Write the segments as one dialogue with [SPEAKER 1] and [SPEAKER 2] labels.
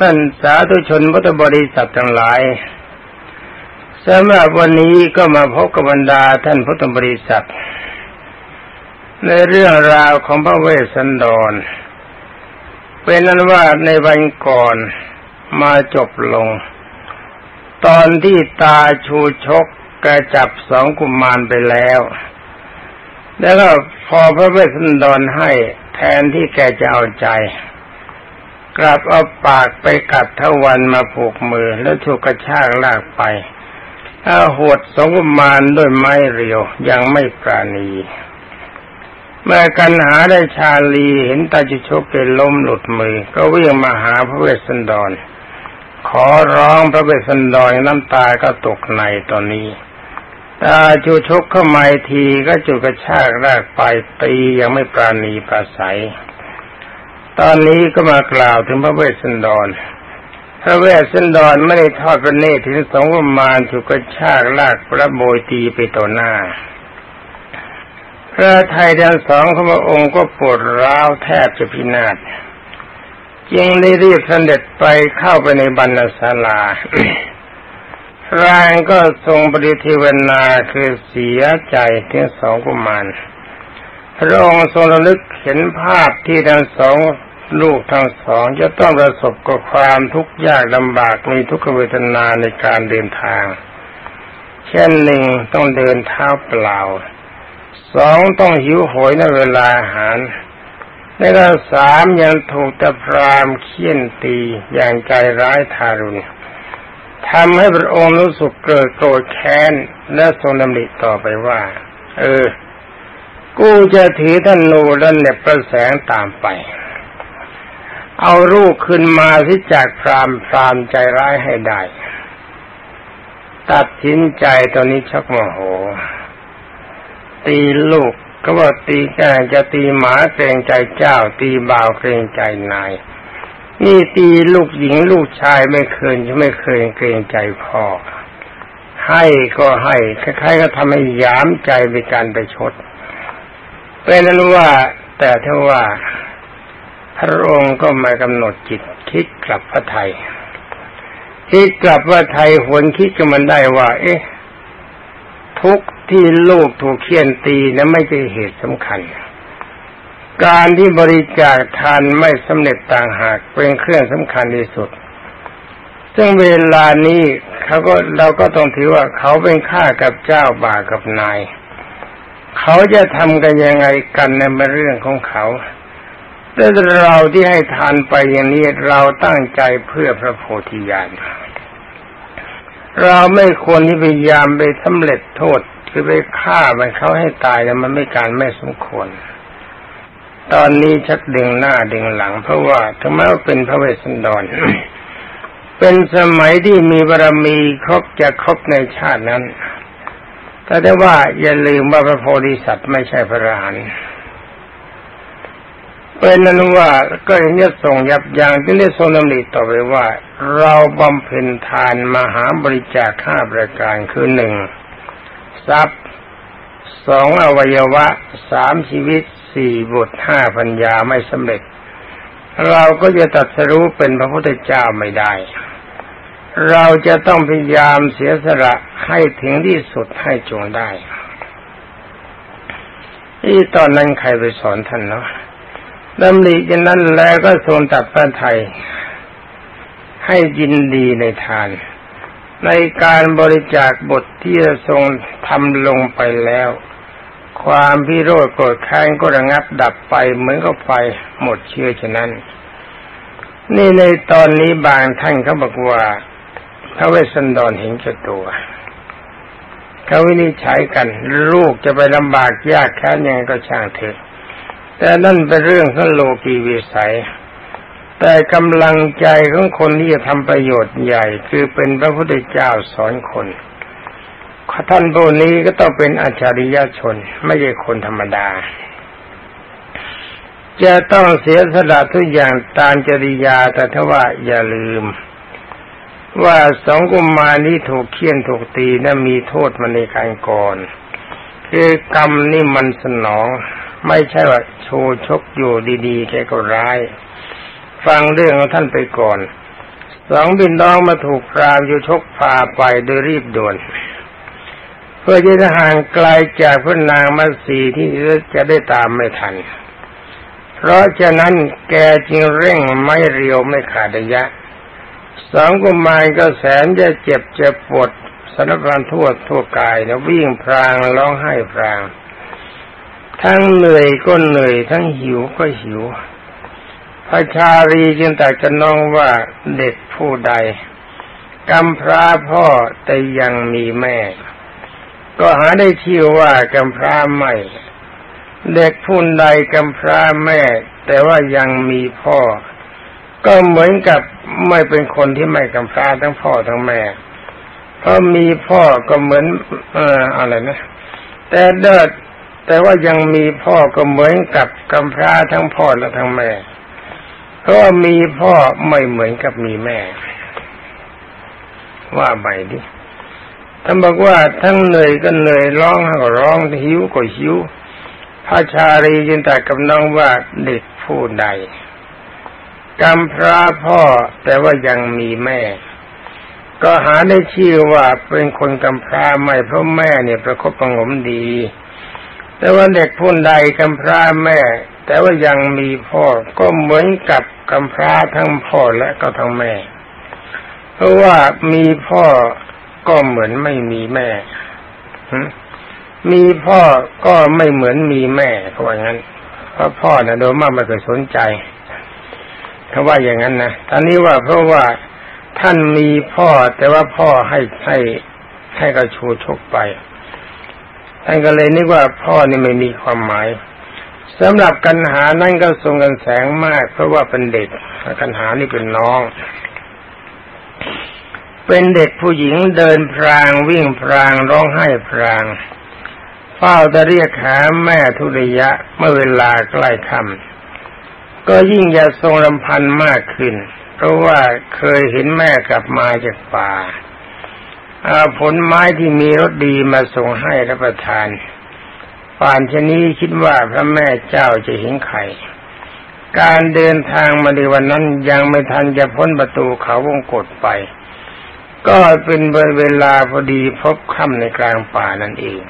[SPEAKER 1] ท่านสาธุชนพุทธบริษัททั้งหลายสำหรับวันนี้ก็มาพบกับบรรดาท่านพุทธบริษัท ในเรื่องราวของพระเวสสันดร เป็นนั้นว่าในวันก่อนมาจบลง ตอนที่ตาชูชกกระจับสองกุมมารไปแล้ว แล้วก็พอพระเวสสันดรให้แทนที่แกจะเอาใจ กลับเอาปากไปกัดทวันมาผูกมือแล้วถูกกระชากลากไปอาหดสงมารด้วยไม้เรียวยังไม่ปราณี เมื่อกันหาได้ชาลีเห็นตาจุชกเป็นล้มหลุดมือ ก็วิ่งมาหาพระเวสสันดร ขอร้องพระเวสสันดรน้ำตาก็ตกในตอนนี้ ตาจูชกเข้ามาทีก็จุกระชากรากไปตียังไม่ปราณีปราศัย ตอนนี้ก็มากล่าวถึงพระเวสสันดร พระเวสสันดรไม่ได้ทอดพระเนตรถึงสองประมาณถูกกระชากลากพระโบยตีไปต่อหน้า พระไทยทั้งสองของพระองค์ก็ปวดร้าวแทบจะพินาศจึงได้รีบเสด็จไปเข้าไปในบรรณศาลารางก็ทรงปริทิวนาคือเสียใจทั้งสองกุมารพระองค์ทรงระลึกเห็นภาพที่ทั้งสอง ลูกทั้งสองจะต้องประสบกับความทุกข์ยากลำบากมีทุกขเวทนาในการเดินทาง เช่นหนึ่งต้องเดินเท้าเปล่า สองต้องหิวโหยในเวลาอาหารและก็สามยังถูกตะพรามเคี่ยนตีอย่างใจร้ายทารุณทำให้พระองค์รู้สึกเกิดโกรธแค้น และทรงดำริต่อไปว่า เออ กูจะถือท่านนูและเน็บประแสงตามไป เอาลูกขึ้นมาที่จากพรามพรามใจร้ายให้ได้ ตัดสินใจตอนนี้ชักโมโห ตีลูกก็ว่าตีแกจะตีหมาเกรงใจเจ้า ตีบ่าวเกรงใจนาย นี่ตีลูกหญิงลูกชายไม่เคยไม่เคยเกรงใจพ่อ ให้ก็ให้คล้ายๆก็ทำให้ยามใจในการไปชดเป็นนั้นว่า แต่ถ้าว่า พระองค์ก็มากำหนดจิตคิดกลับพระไทยคิดกลับว่าไทยหวนคิดกันมันได้ว่า เอ๊ะ ทุกที่ลูกถูกเคี่ยนตีนั้นไม่ใช่เหตุสำคัญ การที่บริจาคทานไม่สำเร็จต่างหากเป็นเครื่องสำคัญที่สุด ซึ่งเวลานี้เขาก็เราก็ต้องถือว่าเขาเป็นข้ากับเจ้าบ่ากับนาย เขาจะทำกันยังไงกันในเรื่องของเขา แต่เราที่ให้ทานไปอย่างนี้เราตั้งใจเพื่อพระโพธิญาณเราไม่ควรที่พยายามไปสำเร็จโทษคือไปฆ่ามันเขาให้ตายแล้วมันไม่การไม่สมควร ตอนนี้ชักดึงหน้าดึงหลัง เพราะว่าถึงแม้ว่าเป็นพระเวสสันดร เป็นสมัยที่มีบารมีครบจะครบในชาตินั้นแต่ได้ว่าอย่าลืมว่าพระโพธิสัตว์ไม่ใช่พระอรหันต์ เป็นนั้นว่าก็ยังจะส่งยับยั้งที่ได้ทรงดำริต่อไปว่า เราบำเพ็ญทานมหาบริจาคห้าประการคือหนึ่งทรัพย์สองอวัยวะสามชีวิตสี่บุตรห้าพัญญาไม่สำเร็จ เราก็จะตัดสรู้เป็นพระพุทธเจ้าไม่ได้ เราจะต้องพยายามเสียสละให้ถึงที่สุดให้จงได้ที่ตอนนั้นใครไปสอนท่านเนาะ ดำริอย่างนั้นแล้วก็ทรงตัดพระไทย ให้ยินดีในทาน ในการบริจาคบทที่ทรงทำลงไปแล้ว ความพิโรธโกรธแค้นก็ระงับดับไปเหมือนกับไฟหมดเชื้อฉะนั้น นี่ในตอนนี้บางท่านเขาบอกว่าพระเวสสันดรเห็นแก่ตัวเขาวินิจฉัยกัน ลูกจะไปลำบากยากแค้นยังไงก็ช่างเถอะ แต่นั่นเป็นเรื่องของโลกีวิสัย แต่กำลังใจของคนที่จะทำประโยชน์ใหญ่ คือเป็นพระพุทธเจ้าสอนคนท่านพวกนี้ก็ต้องเป็นอาจาริยชน ไม่ใช่คนธรรมดา จะต้องเสียสละทุกอย่างตามจริยาแต่ถ้าว่าอย่าลืม ว่าสองกุมมานี้ถูกเคี่ยนถูกตีนะั้นมีโทษมาในการก่อน คือกรรมนี่มันสนอง ไม่ใช่ว่าโชว์ชกอยู่ดีๆแกก็ร้าย ฟังเรื่องของท่านไปก่อนสองบินน้องมาถูกพรามอยู่ชกพาไปโดยรีบด่วน เพื่อจะห่างไกลจากพระนางมัสีที่จะได้ตามไม่ทัน เพราะฉะนั้นแกจึงเร่งไม่เรียวไม่ขาดระยะสองกุมารก็แสนจะเจ็บจะปวดสารพันทั่วทั่วกายแล้ววิ่งพรางร้องไห้พราง ทั้งเหนื่อยก็เหนื่อย ทั้งหิวก็หิว พระชาลีจึงแต่จะน้องว่าเด็กผู้ใดกำพร้าพ่อแต่ยังมีแม่ ก็หาได้ชื่อว่ากำพร้าไม่ เด็กผู้ใดกำพร้าแม่ แต่ว่ายังมีพ่อ ก็เหมือนกับไม่เป็นคนที่ไม่กำพร้าทั้งพ่อทั้งแม่เพราะมีพ่อก็เหมือนเอ่ออะไรนะ แต่เดิด แต่ว่ายังมีพ่อก็เหมือนกับกำพร้าทั้งพ่อและทั้งแม่ เพราะมีพ่อไม่เหมือนกับมีแม่ ว่าใหม่ดิท่านบอกว่าทั้งเหนื่อยก็เหนื่อยร้องก็ร้องหิวก็หิวพระชาลียินแต่กับน้องว่าเด็กผู้ใดกำพร้าพ่อแต่ว่ายังมีแม่ ก็หาได้ชื่อว่าเป็นคนกำพร้าไม่เพราะแม่เนี่ยประคบประงมดี แต่ว่าเด็กผู้ใดกำพร้าแม่ แต่ว่ายังมีพ่อก็เหมือนกับกำพร้าทั้งพ่อและก็ทั้งแม่ เพราะว่ามีพ่อก็เหมือนไม่มีแม่ มีพ่อก็ไม่เหมือนมีแม่เขาว่างั้น เพราะพ่อนะโดยมากไม่เคยสนใจเขาว่าอย่างนั้นนะท่านนี้ว่าเพราะว่าท่านมีพ่อแต่ว่าพ่อให้ให้ให้กระชูชกไป ท่านก็เลยนึกว่าพ่อนี่ไม่มีความหมายสำหรับกันหานั่นก็ทรงกันแสงมาก เพราะว่าเป็นเด็กกันหานี่เป็นน้อง เป็นเด็กผู้หญิงเดินพรางวิ่งพรางร้องไห้พรางเฝ้าจะเรียกหาแม่ทุริยะเมื่อเวลาใกล้ค่ำก็ยิ่งจะทรงรำพันมากขึ้น เพราะว่าเคยเห็นแม่กลับมาจากป่า ผลไม้ที่มีรสดีมาส่งให้รับประทานป่านชนี้คิดว่าพระแม่เจ้าจะเห็นไข่ การเดินทางมาในวันนั้นยังไม่ทันจะพ้นประตูเขาวงกฏไป ก็เป็นเวลาพอดีพบค่ำในกลางป่านั่นเอง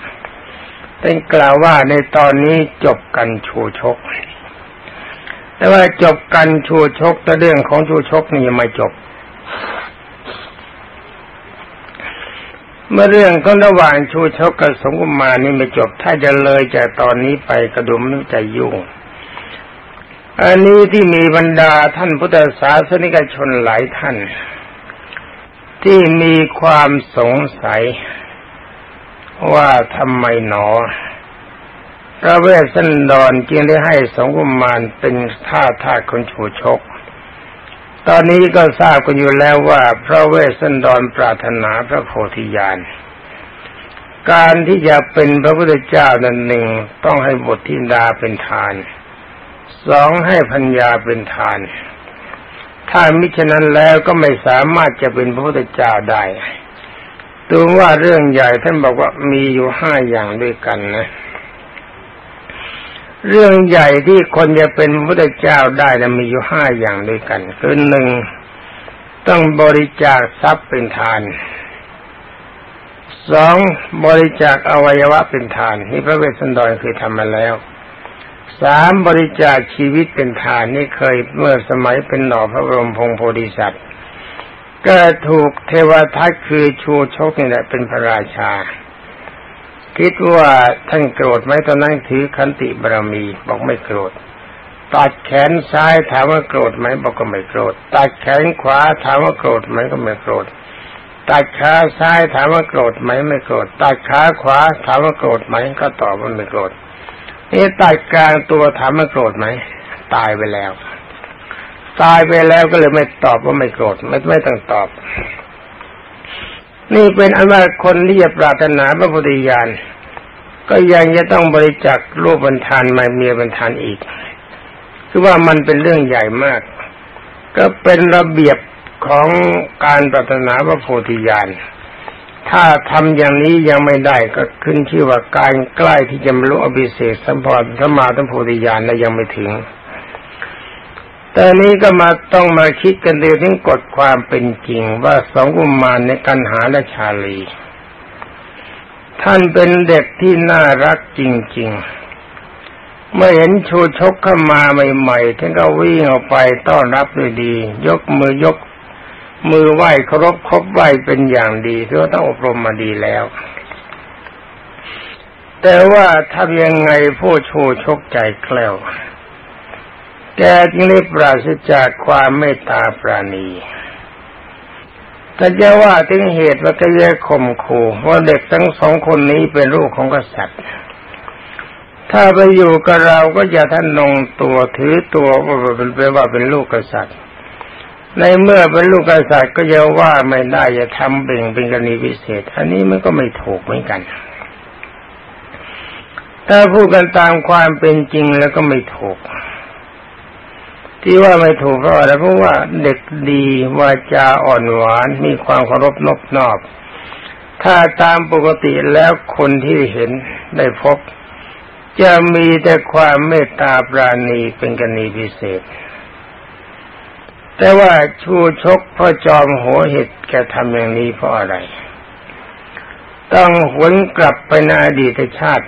[SPEAKER 1] เป็นกล่าวว่าในตอนนี้จบกันชูชก แต่ว่าจบกันชูชกแต่เรื่องของชูชกนี่ยังไม่จบ เมื่อเรื่องของระหว่างชูชกกับสงกุมานี่ไม่จบ ถ้าจะเลยจากตอนนี้ไปกระดุมไม่จยุ่ง อันนี้ที่มีบรรดาท่านพุทธศาสนิกชนหลายท่าน ที่มีความสงสัย ว่าทำไมหนอพระเวสสันดรจึงได้ให้สงกุมารเป็นท่าทาคนชูชก ตอนนี้ก็ทราบกันอยู่แล้วว่า พระเวสสันดรปรารถนาพระโพธิญาณ การที่จะเป็นพระพุทธเจ้านั้นหนึ่งต้องให้บททินดาเป็นทาน สองให้พัญญาเป็นทาน ถ้ามิฉะนั้นแล้วก็ไม่สามารถจะเป็นพระพุทธเจ้าได้ดูว่าเรื่องใหญ่ท่านบอกว่ามีอยู่ห้าอย่างด้วยกันนะ เรื่องใหญ่ที่คนจะเป็นพระเจ้าได้นะมีอยู่ห้าอย่างด้วยกัน คือหนึ่งต้องบริจาคทรัพย์เป็นทานสองบริจาคอวัยวะเป็นทาน นี่พระเวสสันดรเคยทำมาแล้วสามบริจาคชีวิตเป็นทานนี่เคยเมื่อสมัยเป็นหน่อพระบรมพงโพธิสัตว์ก็ถูกเทวทัตคือชูชกนี่แหละเป็นพระราชา คิดว่าท่านโกรธไหมตอนนั้นถือขันติบารมีบอกไม่โกรธ ตัดแขนซ้ายถามว่าโกรธไหมบอกก็ไม่โกรธ ตัดแขนขวาถามว่าโกรธไหมก็ไม่โกรธ ตัดขาซ้ายถามว่าโกรธไหมไม่โกรธ ตัดขาขวาถามว่าโกรธไหมก็ตอบว่าไม่โกรธนี่ตัดกลางตัวถามว่าโกรธไหมตายไปแล้ว ตายไปแล้วก็เลยไม่ตอบว่าไม่โกรธไม่ไม่ต้องตอบ นี่เป็นอันว่าคนที่จะปรารถนาพระพุทธญาณก็ยังจะต้องบริจาครูปบรรทานมาเมียบรรทานอีก คือว่ามันเป็นเรื่องใหญ่มาก ก็เป็นระเบียบของการปรารถนาพระโพธิญาณถ้าทำอย่างนี้ยังไม่ได้ก็ขึ้นชื่อว่าการใกล้ที่จะบรรลุอภิเศษสัมพรสมาธิโพธิญาณและยังไม่ถึง ตอนนี้ก็มาต้องมาคิดกันเดียวถึงกฎความเป็นจริงว่าสองกุมารในกันหาและชาลี ท่านเป็นเด็กที่น่ารักจริง ๆ เมื่อเห็นชูชกเข้ามาใหม่ๆท่านก็วิ่งออกไปต้อนรับด้วยดี ยกมือยกมือไหว้เคารพคบไหว้เป็นอย่างดีเพราะต้องอบรมมาดีแล้ว แต่ว่าทำยังไงผู้ชูชกใจแกล้ว แกจึงได้ปราศจากความเมตตาปราณีถ้าจะว่าถึงเหตุว่าก็แย่ข่มขู่ว่าเด็กทั้งสองคนนี้เป็นลูกของกษัตริย์ ถ้าไปอยู่กับเราก็จะท่านนงตัวถือตัวว่าเป็นว่าเป็นลูกกษัตริย์ ในเมื่อเป็นลูกกษัตริย์ก็จะว่าไม่ได้จะทำเบ่งเป็นกรณีพิเศษ อันนี้มันก็ไม่ถูกเหมือนกันถ้าพูดกันตามความเป็นจริงแล้วก็ไม่ถูก ที่ว่าไม่ถูกเพราะอะไรเพราะว่าเด็กดีวาจาอ่อนหวานมีความเคารพนบนอบ ถ้าตามปกติแล้วคนที่เห็นได้พบ จะมีแต่ความเมตตาปราณีเป็นกรณีพิเศษ แต่ว่าชูชกพ่อจอมหัวเห็ดแกทำอย่างนี้เพราะอะไร ต้องหวนกลับไปในอดีตชาติ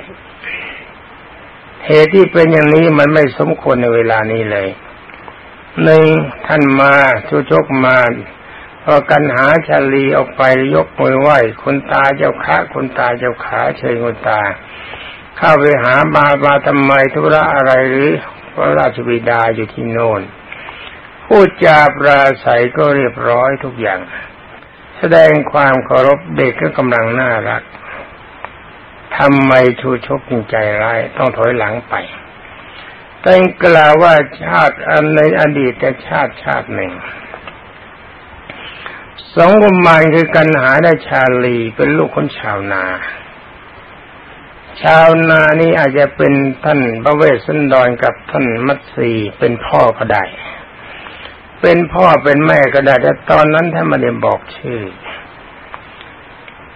[SPEAKER 1] เหตุที่เป็นอย่างนี้มันไม่สมควรในเวลานี้เลย หนึ่งท่านมาชูชกมาพอกันหาชาลีออกไปยกมือไหว้คุณตาเจ้าขาคุณตาเจ้าขาเชิญคุณตา เข้าไปหาบาบาทำไมธุระอะไรหรือพระราชบิดาอยู่ที่โน่นพูดจาปราศัยก็เรียบร้อยทุกอย่าง แสดงความเคารพเด็กก็กำลังน่ารักทำไมชูชกจิงใจร้ายต้องถอยหลังไป แต่กล่าวว่าชาติอันในอดีตชาติชาติหนึ่ง สองกุมารคือกันหาได้ชาลีเป็นลูกคนชาวนา ชาวนานี่อาจจะเป็นท่านพระเวสสันดรกับท่านมัตสีเป็นพ่อก็ได้ เป็นพ่อเป็นแม่ก็ได้แต่ตอนนั้นท่านไม่ได้บอกชื่อ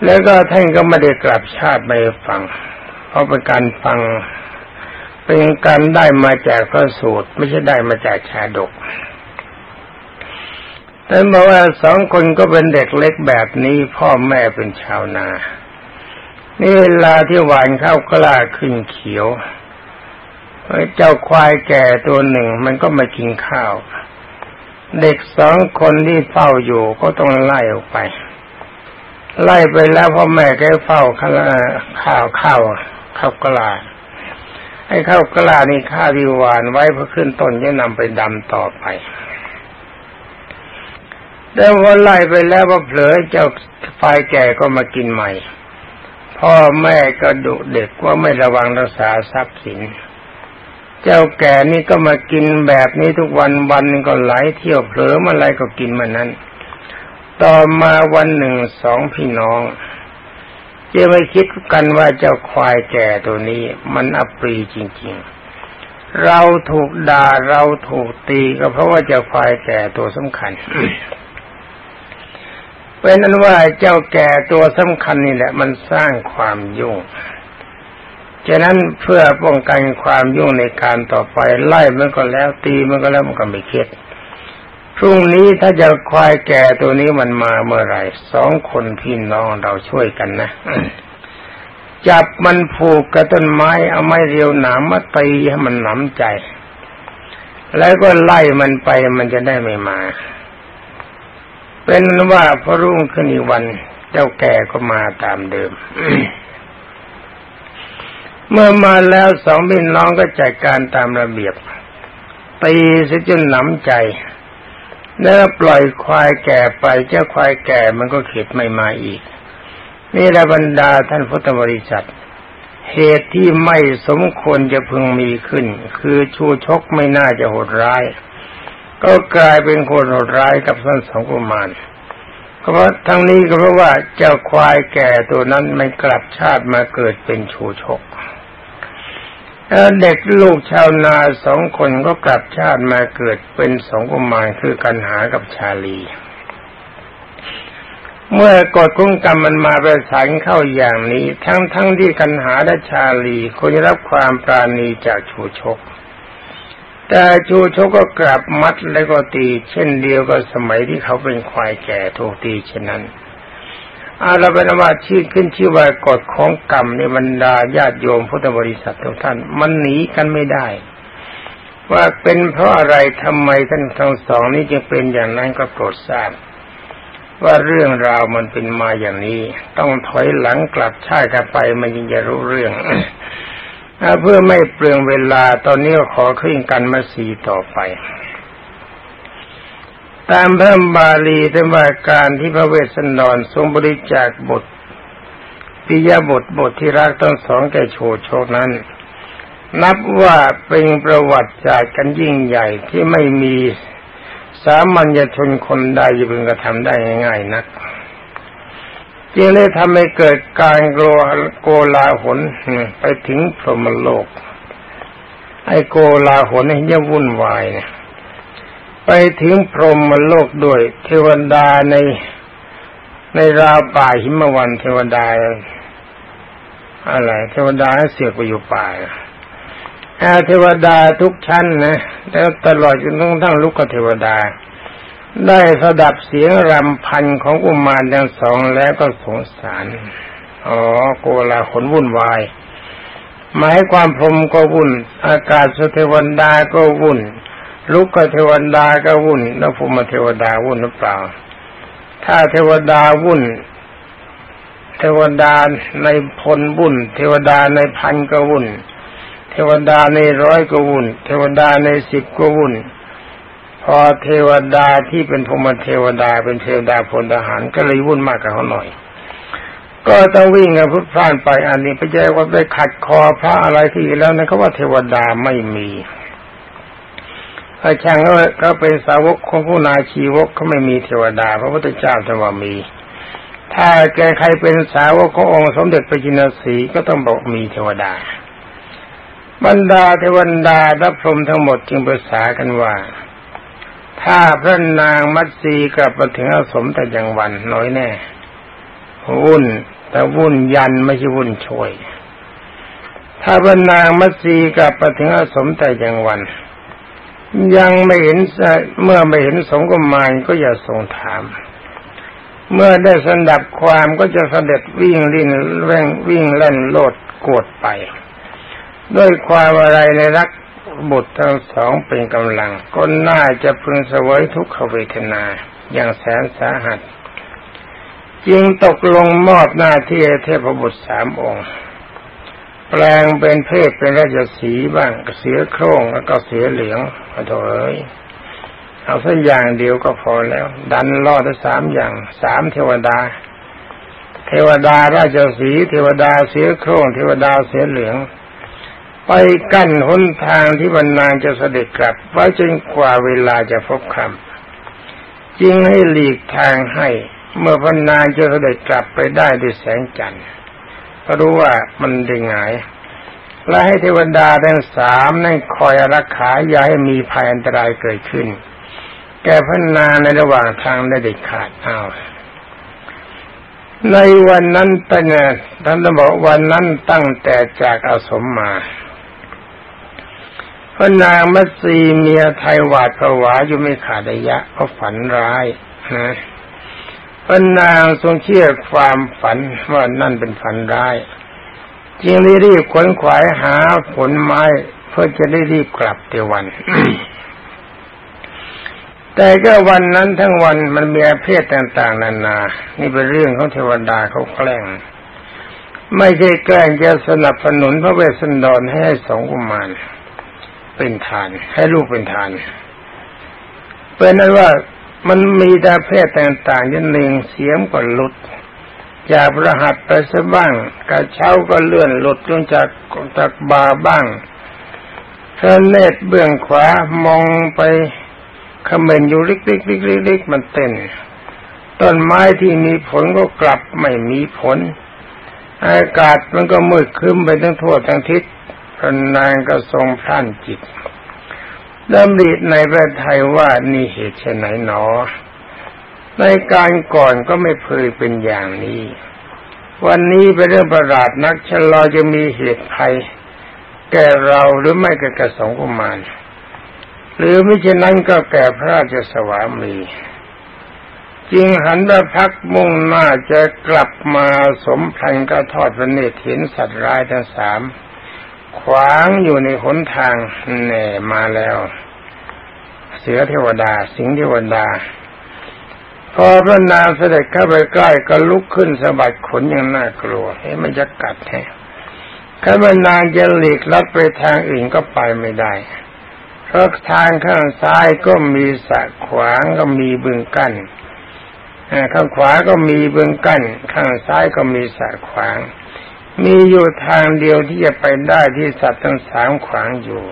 [SPEAKER 1] แล้วก็ท่านก็ไม่ได้กลับชาติไปฟัง เพราะเป็นการฟัง เป็นการได้มาจากพระสูตร ไม่ใช่ได้มาจากชาดกแต่บอกว่าสองคนก็เป็นเด็กเล็กแบบนี้ พ่อแม่เป็นชาวนา นี่เวลาที่หวานข้าวกล้าขึ้นเขียวเจ้าควายแก่ตัวหนึ่งมันก็มากินข้าว เด็กสองคนที่เฝ้าอยู่ก็ต้องไล่ออกไป ไล่ไปแล้วพ่อแม่แกเฝ้าข้าวข้าวข้าวข้าวกล้า ให้ข้าวกล้านี่ข้าวิวานไว้เพื่อขึ้นต้นจะนำไปดำต่อไปแต่พอไล่ไปแล้วพอเผลอเจ้าไฟแก่ก็มากินใหม่ พ่อแม่ก็ดุเด็กว่าไม่ระวังรักษาทรัพย์สิน เจ้าแก่นี่ก็มากินแบบนี้ทุกวันวันก็ไหลเที่ยวเผลอมาอะไรก็กินมานั้น ต่อมาวันหนึ่งสองพี่น้อง จะไม่คิดกันว่าเจ้าควายแก่ตัวนี้มันอปรีจริง ๆ เราถูกด่าเราถูกตีก็เพราะว่าเจ้าควายแก่ตัวสำคัญเป็นนั้นว่าเจ้าแก่ตัวสำคัญนี่แหละมันสร้างความยุ่งฉะนั้นเพื่อป้องกันความยุ่งในการต่อไปไล่มันก็แล้วตีมันก็แล้วมันก็ไม่คิด พรุ่งนี้ถ้าจะควายแก่ตัวนี้มันมาเมื่อไหร่สองคนพี่น้องเราช่วยกันนะจับมันผูกกับต้นไม้เอาไม้เรียวหนามมาตีให้มันหนำใจ แล้วก็ไล่มันไปมันจะได้ไม่มา เป็นว่าพอรุ่งขึ้นอีกวัน เจ้าแก่ก็มาตามเดิม เมื่อมาแล้วสองพี่น้องก็จัดการตามระเบียบตีซะจนหนำใจ แล้วปล่อยควายแก่ไปเจ้าควายแก่มันก็เข็ดไม่มาอีก นี่แหละบรรดาท่านพุทธบริษัท เหตุที่ไม่สมควรจะพึงมีขึ้น คือชูชกไม่น่าจะโหดร้าย ก็กลายเป็นคนโหดร้ายกับท่านสองกุมารก็เพราะทั้งนี้ก็เพราะว่าเจ้าควายแก่ตัวนั้นไม่กลับชาติมาเกิดเป็นชูชก เด็กลูกชาวนาสองคนก็กลับชาติมาเกิดเป็นสองกุมารคือกันหากับชาลี เมื่อกฎกุ้งกรรมมันมาประสานเข้าอย่างนี้ ทั้งทั้งที่กันหาและชาลีควรรับความปราณีจากชูชก แต่ชูชกก็กลับมัดแล้วก็ตี เช่นเดียวกับสมัยที่เขาเป็นควายแก่ถูกตีเช่นนั้น อาเราเป็นว่าชื่อขึ้นชื่อว่ากฎของกรรมในบรรดาญาติโยมพุทธบริษัททุกท่าน มันหนีกันไม่ได้ ว่าเป็นเพราะอะไรทำไมท่านทั้งสองนี้จึงเป็นอย่างนั้นก็โปรดทราบว่าเรื่องราวมันเป็นมาอย่างนี้ ต้องถอยหลังกลับชาติกันไปมันยังจะรู้เรื่องเพื่อไม่เปลืองเวลาตอนนี้ขอขึ้นกันมาสีต่อไป ตามพระบาลีธรรมการที่พระเวสสันดรทรงบริจาคบทปิยบทบทที่รักทั้งสองแก่โชโชคนั้น นับว่าเป็นประวัติศาสตร์กันยิ่งใหญ่ที่ไม่มีสามัญชนคนใดจะพึงกระทำได้ง่ายๆนักจึงได้ทำให้เกิดการโกโกลาหลไปถึงพรหมโลก ไอโกลาหลนี่ยวุ่นวายเนี่ย ไปถึงพรหมโลกด้วยเทวดาในในราวป่าหิมวันเทวดาอะไรเทวดาเสียกไปอยู่ป่าเทวดาทุกชั้นนะแล้วตลอดจนทั้งทั้งลูกเทวดา ได้สดับเสียงรำพันของอุมารทั้งสองแล้วก็สงสารอ๋อโกลาขนวุ่นวายหมายความพรมก็วุ่น อากาศสเทวดาก็วุ่น ลุกกเทวดาก็วุ่นแล้วภูมิเทวดาวุ่นหรือเปล่า ถ้าเทวดาวุ่น เทวดาในพลวุ่น เทวดาในพันก็วุ่น เทวดาในร้อยก็วุ่น เทวดาในสิบก็วุ่น พอเทวดาที่เป็นพรมเทวดาเป็นเทวดาพลทหารก็เลยวุ่นมากกับเขาหน่อยก็ต้องวิ่งกันพุทธพลานไปอันนี้ไปแจ้ว่าไปขัดคอพระอะไรที่แล้วนั่นเขาว่าเทวดาไม่มี พระช่างเขาเป็นสาวกของผู้นาชีวกเขาไม่มีเทวดา พระพุทธเจ้าจะว่ามี ถ้าแกใครเป็นสาวกขององค์สมเด็จพระจินสีก็ต้องบอกมีเทวดา บรรดาเทวันดาและพรมทั้งหมดจึงปรึกษากันว่า ถ้าพระนางมัตสีกลับมาถึงอาสมแต่ยังวันน้อยแน่วุ่นแต่วุ่นยันไม่ใช่วุ่นช่วย ถ้าพระนางมัตสีกลับมาถึงอาสมแต่ยังวัน ยังไม่เห็นเมื่อไม่เห็นสมกมานก็อย่าทรงถาม เมื่อได้สันดับความก็จะเสด็จวิ่งลิ่นแว่งวิ่งเล่นโลดโกดไป ด้วยความอะไรในรักบุตรทั้งสองเป็นกำลัง ก็น่าจะพึงสวยทุกขเวทนาอย่างแสนสาหัส จึงตกลงมอบหน้าที่เทพบุตรสามองค์ แปลงเป็นเพศเป็นราชสีบ้างเสือโคร่งแล้วก็เสือเหลืองขอโทษเอ้ยเอาสักอย่างเดียวก็พอแล้ว ดันล่อได้สามอย่างสามเทวดา เทวดาราชสีเทวดาเสือโคร่งเทวดาเสือเหลือง ไปกั้นหนทางที่บรรนางจะเสด็จกลับไว้จนกว่าเวลาจะพบคำจึงให้หลีกทางให้ เมื่อพรนางจะเสด็จกลับไปได้ด้วยแสงจันทร์ ก็รู้ว่ามันด้งาย และให้เทวดาทั้งสามนั่นคอยรักขาอย่าให้มีภัยอันตรายเกิดขึ้น แก่พรนางในระหว่างทางได้เด็ดขาดเอาในวันนั้นตั้งท่านบอกวันนั้นตั้งแต่จากอาสมมาพระนางมัตสีเมียไทยหวาดผวาอยู่ไม่ขาดระยะเพราะฝันร้ายนะ พระนางทรงเชื่อความฝันว่านั่นเป็นฝันร้ายจึงได้รีบขนขวายหาผลไม้เพื่อจะได้รีบกลับเตวัน แต่ก็วันนั้นทั้งวันมันมีเพศต่างๆ นานา นี่เป็นเรื่องของเทวดาเขาแกล้ง ไม่ใช่แกล้งจะสนับสนุนพระเวสสันดรให้สองกุมารเป็นทาน ให้ลูกเป็นทานเป็นนั้นว่า มันมีแต่เพศต่างๆยันหนึ่งเสียงก็หลุด จากประหัตไปซะบ้างกระเช้าก็เลื่อนหลุดจนจากจากบาบ้างเธอเนตเบื้องขวามองไปขมนอยู่ลิกๆๆๆมันเต้นต้นไม้ที่มีผลก็กลับไม่มีผล อากาศมันก็มืดคึ้มไปทั้งทั่วทั้งทิศพระนางก็ทรงพร่านจิต ดำริในประไทยว่านี่เหตุเช่นไหนหนอ ในการก่อนก็ไม่เคยเป็นอย่างนี้ วันนี้เป็นเรื่องประหลาดนักชะลอจะมีเหตุภัย แก่เราหรือไม่แก่กระสงกุมารหรือไม่เช่นนั้นก็แก่พระราชสวามีจึงหันไปพักมุ่งหน้าจะกลับมาสมพันธ์ก็ทอดพระเนตรเห็นสัตว์ร้ายทั้งสาม ขวางอยู่ในหนทางแน่มาแล้ว เสือเทวดา สิงห์เทวดา พอพระนางเสด็จเข้าไปใกล้ก็ลุกขึ้นสะบัดขนอย่างน่ากลัวเฮ้มันจะกัดแท้ถ้าพนางจะหลีกลัดไปทางอื่นก็ไปไม่ได้ เพราะทางข้างซ้ายก็มีสะขวางก็มีบึงกั้นข้างขวาก็มีเบื้องกั้น ข้างซ้ายก็มีสะขวาง มีอยู่ทางเดียวที่จะไปได้ที่สัตว์ทั้งสามขวางอยู่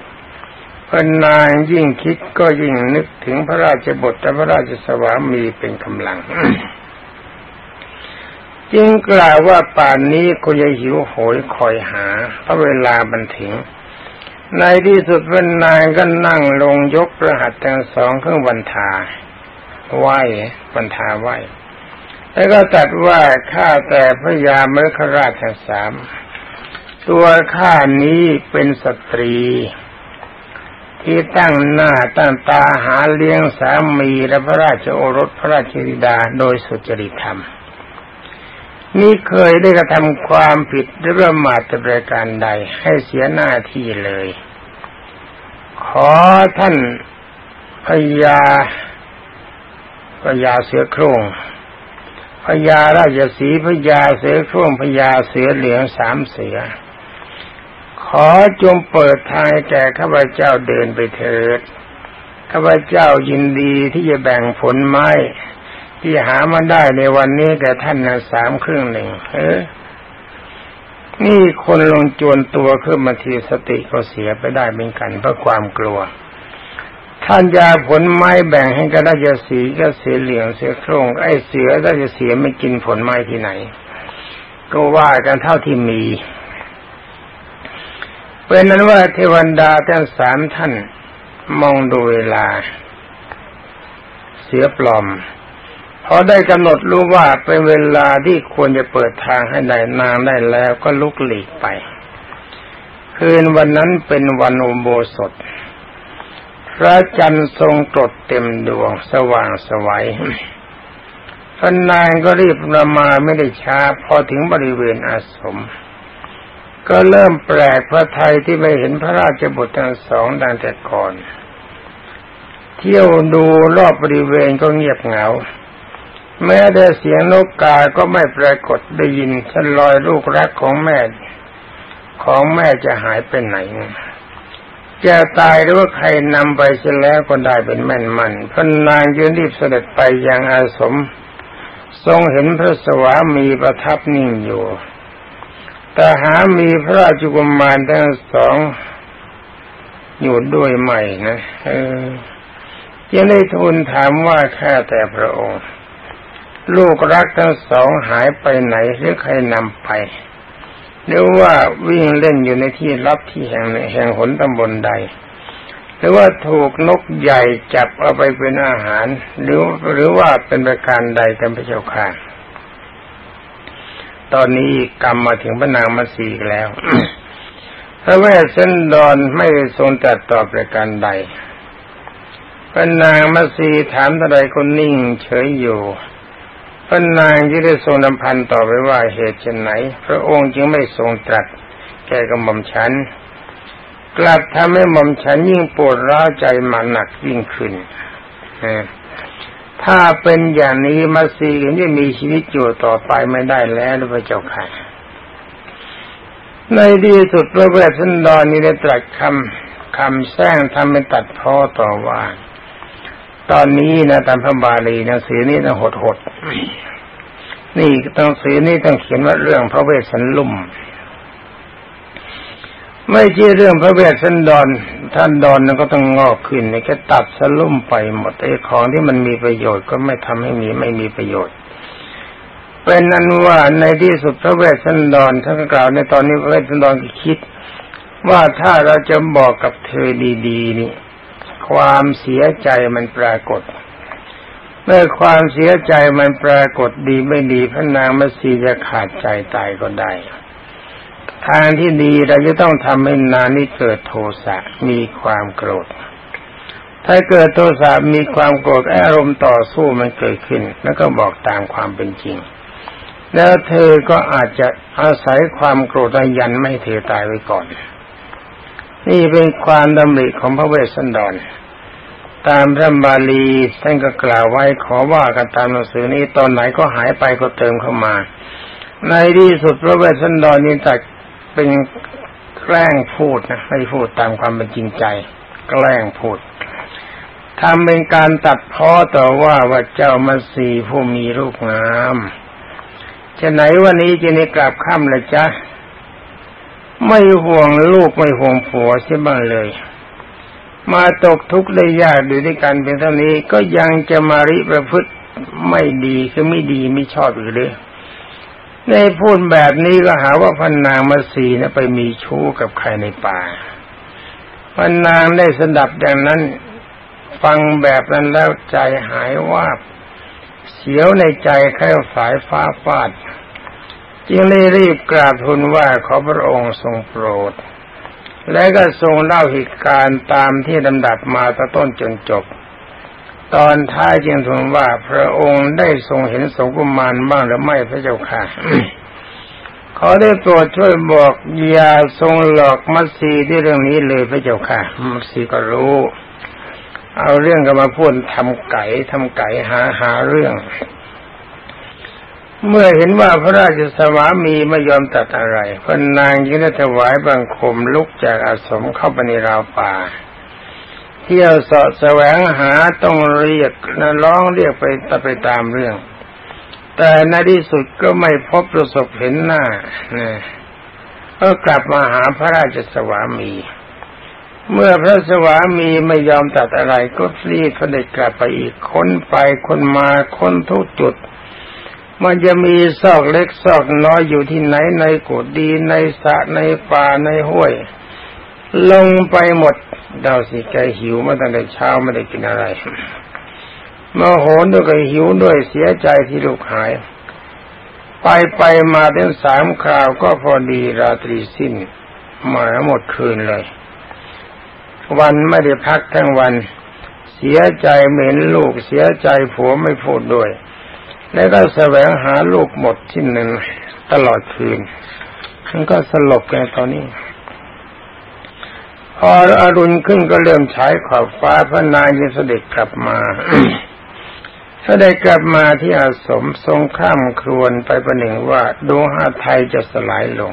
[SPEAKER 1] พนางยิ่งคิดก็ยิ่งนึกถึงพระราชบทและพระราชสวามีเป็นกำลัง จึงกล่าวว่าป่านนี้คุณจะหิวโหยคอยหาเพราะเวลาบันถึง ในที่สุดพนางก็นั่งลงยกประหัตทั้งสองเครื่องวันทาไหว้ปันทาไหว้ แล้วก็ตัดว่าข้าแต่พระยามฤคราชสาม ตัวข้านี้เป็นสตรี ที่ตั้งหน้าตั้งตาหาเลี้ยงสามีและพระราชโอรสพระราชธิดาโดยสุจริตธรรม นี่เคยได้กระทำความผิดหรือประมาทประการใดให้เสียหน้าที่เลย ขอท่านพญาพญาเสือโคร่ง พญาราชสีพญาเสือโคร่งพญาเสือเหลืองสามเสือ ขอจงเปิดทางแก่ข้าพเจ้าเดินไปเถิดข้าพเจ้ายินดีที่จะแบ่งผลไม้ที่หามาได้ในวันนี้แก่ท่านนะสามครึ่งหนึ่งเออนี่คนลงจวนตัวขึ้นมาทีสติก็เสียไปได้เหมือนกันเพราะความกลัว ท่านยาผลไม้แบ่งให้ก็ได้จะสีก็เสียเหลี่ยงเสียโครงไอ้เสือได้จะเสีไม่กินผลไม้ที่ไหน ก็ว่ากันเท่าที่มีเป็นนั้นว่าเทวันดาทั้งสามท่านมองดูเวลา เสือปลอมพอได้กำหนดรู้ว่าเป็นเวลาที่ควรจะเปิดทางให้ได้นางได้แล้วก็ลุกหลีกไป คืนวันนั้นเป็นวันอุโบสถ พระจันทร์ทรงกรดเต็มดวงสว่างสวัยพระนางก็รีบระมาไม่ได้ช้าพอถึงบริเวณอาสม ก็เริ่มแปลกพระไทยที่ไม่เห็นพระราชบุตรทั้งสองดังแต่ก่อน เที่ยวดูรอบบริเวณก็เงียบเหงา แม้แต่เสียงนกกาก็ไม่ปรากฏได้ยินฉันลอยลูกรักของแม่ ของแม่จะหายไปไหน จะตายหรือว่าใครนำไปเสียแล้วก็ได้เป็นแม่นมันพระนางยืนรีบเสด็จไปยังอาสม ทรงเห็นพระสวามีประทับนิ่งอยู่ แต่หามีพระราชกุมารทั้งสองอยู่ด้วยใหม่นะเออยังได้ทูลถามว่าแค่แต่พระองค์ ลูกรักทั้งสองหายไปไหนหรือใครนำไป หรือว่าวิ่งเล่นอยู่ในที่ลับที่แห่งแห่งหนตำบลใด หรือว่าถูกนกใหญ่จับเอาไปเป็นอาหาร หรือหรือว่าเป็นประการใดกันพระเจ้าค่ะ ตอนนี้กรรมมาถึงพระนางมาสีแล้วพระแม่เส้นดอนไม่ทรงตัดตอบประการใดพระนางมาสีถามอะไรก็นิ่งเฉยอยู่ พระนางที่ได้ทรงนำพันต่อไปว่าเหตุเช่นไหน พระองค์จึงไม่ทรงตรัสแก่กับหม่อมฉัน กลับทำให้หม่อมฉันยิ่งปวดร้าวใจมาหนักยิ่งขึ้นถ้าเป็นอย่างนี้มาซีกันจะมีชีวิตอยู่ต่อไปไม่ได้แล้วพระเจ้าค่ะ ในที่สุดพระเวสสันดรนี้ได้ตรัสคำคำแซงทำเป็นตัดพ้อต่อว่า ตอนนี้นะตามพระบาลีหนังสือนี้ต้องหดหดนี่หนังสือนี้ต้องเขียนว่าเรื่องพระเวสสันลุ่ม ไม่ใช่เรื่องพระเวสสันดร ท่านดอนนั้นก็ต้องงอกขึ้นนี่แค่ตัดสลุ่มไปหมดไอ้ของที่มันมีประโยชน์ก็ไม่ทำให้มีไม่มีประโยชน์เป็นนั้นว่าในที่สุดพระเวสสันดรท่านกล่าวในตอนนี้พระเวสสันดรคิด ว่าถ้าเราจะบอกกับเธอดี ๆ นี่ ความเสียใจมันปรากฏ เมื่อความเสียใจมันปรากฏดีไม่ดีพระนางมัสีจะขาดใจตายก็ได้ ทางที่ดีเราจะต้องทำให้นานี้เกิดโทสะมีความโกรธ ถ้าเกิดโทสะมีความโกรธอารมณ์ต่อสู้มันเกิดขึ้น แล้วก็บอกตามความเป็นจริง แล้วเธอก็อาจจะอาศัยความโกรธยันไม่เธอตายไว้ก่อน นี่เป็นความดำริของพระเวสสันดร ตามพระบาลีท่านก็กล่าวไว้ขอว่ากันตามหนังสือนี้ตอนไหนก็หายไปก็เติมเข้ามา ในที่สุดพระเวสสันดรนี่ตัดเป็นแกล้งพูดนะไม่พูดตามความเป็นจริงใจ แกล้งพูดทำเป็นการตัดพ้อต่อว่าว่าเจ้ามาสีผู้มีลูกงามจะไหนวันนี้จะนี่กลับค่ำเลยจ๊ะ ไม่ห่วงลูกไม่ห่วงผัวเสียบ้างเลย มาตกทุกข์ได้ยากดูด้วยกันเป็นเท่านี้ก็ยังจะมาริประพฤติไม่ดีคือไม่ดีไม่ชอบอยู่เลยในพูดแบบนี้ก็หาว่าพันนางมาสีนะไปมีชู้กับใครในป่าพันนางได้สดับอย่างนั้น ฟังแบบนั้นแล้วใจหายว่าเสียวในใจแค่สายฟ้าฟาด จึงได้รีบกราบทูลว่าขอพระองค์ทรงโปรด และก็ทรงเล่าเหตุการณ์ตามที่ลำดับมาตั้งต้นจนจบ ตอนท้ายจึงทูลว่าพระองค์ได้ทรงเห็นสงกุมารบ้างหรือไม่พระเจ้าค่ะขอได้โปรดช่วยบอกอย่าทรงหลอกมัสซีที่เรื่องนี้เลยพระเจ้าค่ะ มัสซีก็รู้ เอาเรื่องกันมาพูดทำไก่ทำไก่หาหาเรื่อง เมื่อเห็นว่าพระราชสวามีไม่ยอมตัดอะไรพระนางยิ่งได้ถวายบังคมลุกจากอาสมเข้าไปในราวป่า เที่ยวสาะแสวงหาต้องเรียกนะร้องเรียกไปตไปตามเรื่อง แต่ในที่สุดก็ไม่พบประสบเห็นหน้านะก็กลับมาหาพระราชสวามี เมื่อพระสวามีไม่ยอมตัดอะไรก็รีบเสด็จกลับไปอีกค้นไปค้นมาค้นทุกจุด มันจะมีซอกเล็กซอกน้อยอยู่ที่ไหนในกุดีในสระในป่าในห้วย ลงไปหมดดาวสิแกหิวมาตั้งแต่เช้าไม่ได้กินอะไรมาโหนด้วยก็หิวด้วยเสียใจที่ลูกหาย ไปไปมาเดินสามคราวก็พอดีราตรีสิ้นมาหมดคืนเลย วันไม่ได้พักทั้งวัน เสียใจเหม็นลูกเสียใจผัวไม่พูดด้วย แล้วก็แสวงหาลูกหมดที่หนึ่งตลอดคืนมันก็สลบกันตอนนี้ พออรุณขึ้นก็เริ่มฉายขอบฟ้าพระนายยิเสด็จกลับมาเสด็จกลับมาที่อาสมทรงข้ามครวนไปประหนึ่งว่าดวงหาไทยจะสลายลง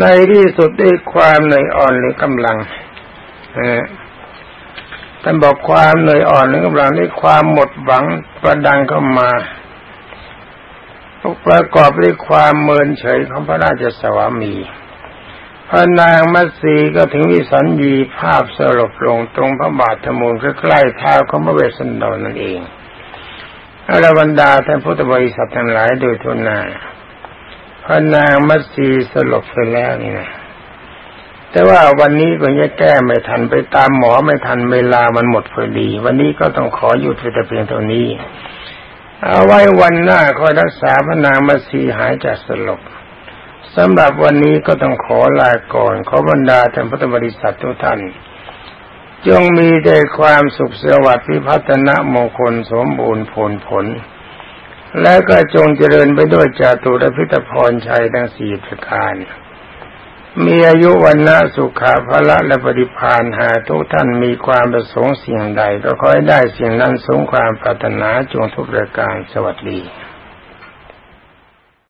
[SPEAKER 1] ในที่สุดด้วยความเหนื่อยอ่อนหรือกำลัง ท่านบอกความเหนื่อยอ่อนหรือกำลังนี้ความหมดหวังประดังเข้ามาประกอบด้วยความเมินเฉยของพระราชสวามี พระนางมัทรีก็ถึงวิสัญญีภาพสลบลงตรงพระบาทมูลใกล้ๆเท้าของพระเวสสันดรนั่นเองเอ้อบรรดาท่านพุทธบริษัททั้งหลายโดยถ้วนหน้าพระนางมัทรีสลบไปแล้วนี่นะ แต่ว่าวันนี้ก็ยังแก้ไม่ทันไปตามหมอไม่ทันเวลามันหมดพอดี วันนี้ก็ต้องขอหยุดแต่เพียงเท่านี้ เอาไว้วันหน้าคอยรักษาพระนางมาสีหายจากสลบสำหรับวันนี้ก็ต้องขอลาก่อน ขอบรรดาท่านพุทธบริษัททุกท่าน จงมีแต่ความสุขสวัสดิ์พิพัฒนะมงคลสมบูรณ์ผลผล และก็จงเจริญไปด้วยจาตุรพิธพรชัยทั้งสี่ประการ มีอายุวันนะสุขาภละและปฏิพานหาทุกท่านมีความประสงค์สิ่งใด ก็ขอให้ได้สิ่งนั้นสงความปรารถนาจงทุกประการสวัสดี